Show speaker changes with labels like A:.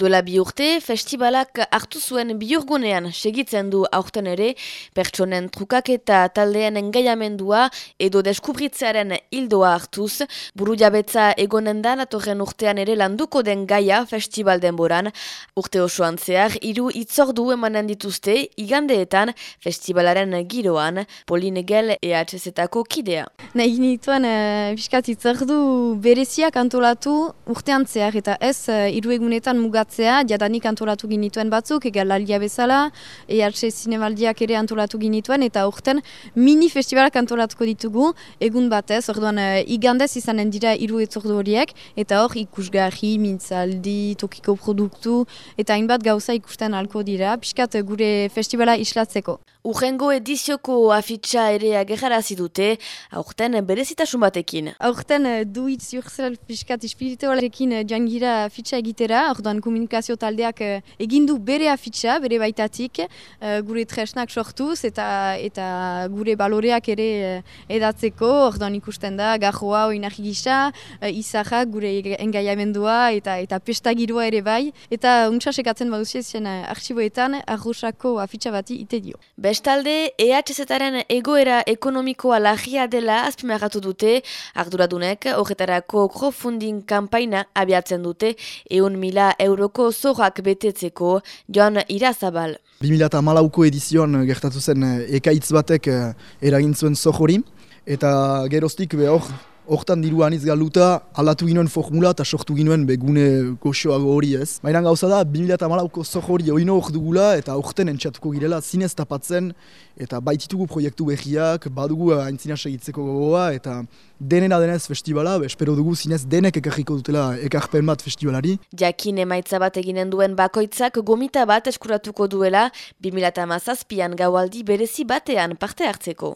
A: Duela bi urte, festivalak hartu zuen biurgunean segitzen du aurten ere, pertsonen trukak eta taldean engaiamendua edo deskubritzearen hildoa hartuz, buru jabetza egonen da natorren urtean ere landuko den gaia festival denboran. Urte osoan zehar, iru itzordu emanen dituzte, igandeetan festivalaren giroan, Pauline Gel EHZ-etako kidea.
B: Nahi nituen, biskat itzordu bereziak antolatu urtean zehar, eta ez uh, iru egunetan muga antolatzea, jadanik antolatu ginituen batzuk, egalalia bezala, EHC Zinemaldiak ere antolatu ginituen, eta urten mini festivalak antolatuko ditugu, egun batez, orduan uh, igandez izanen dira hiru etzordu horiek, eta hor ikusgarri, mintzaldi, tokiko produktu, eta hainbat gauza ikusten alko dira, piskat gure festivala islatzeko.
A: Urrengo edizioko afitxa ere agerrarazi dute, aurten berezitasun batekin.
B: Aurten duitz jurzal piskat espiritualekin joan gira afitxa egitera, orduan komunikazio taldeak uh, egindu bere afitxa, bere baitatik, uh, gure tresnak sortuz eta eta gure baloreak ere uh, edatzeko, orduan ikusten da, gajoa oinarri gisa, izahak gure engaiamendua eta eta pestagirua ere bai, eta untsa sekatzen baduzien zen arxiboetan arrosako afitxa bati ite dio.
A: Bestalde, EHZ-aren egoera ekonomikoa lagia dela azpimarratu dute, arduradunek, horretarako crowdfunding kampaina abiatzen dute, eun mila euro euroko zorrak betetzeko joan irazabal.
C: 2008ko edizioan gertatu zen eh, ekaitz batek eh, eragin zuen hori eta geroztik behor hortan diru aniz galuta alatu ginoen formula eta sortu ginoen begune goxoago hori ez. Baina gauza da, 2008ko zor hori oino hor dugula eta horten entxatuko girela zinez tapatzen eta baititugu proiektu behiak, badugu aintzina segitzeko gogoa eta denena denez festivala, espero dugu zinez denek ekarriko dutela ekarpen bat festivalari.
A: Jakin emaitza bat eginen duen bakoitzak gomita bat eskuratuko duela 2008an gaualdi berezi batean parte hartzeko.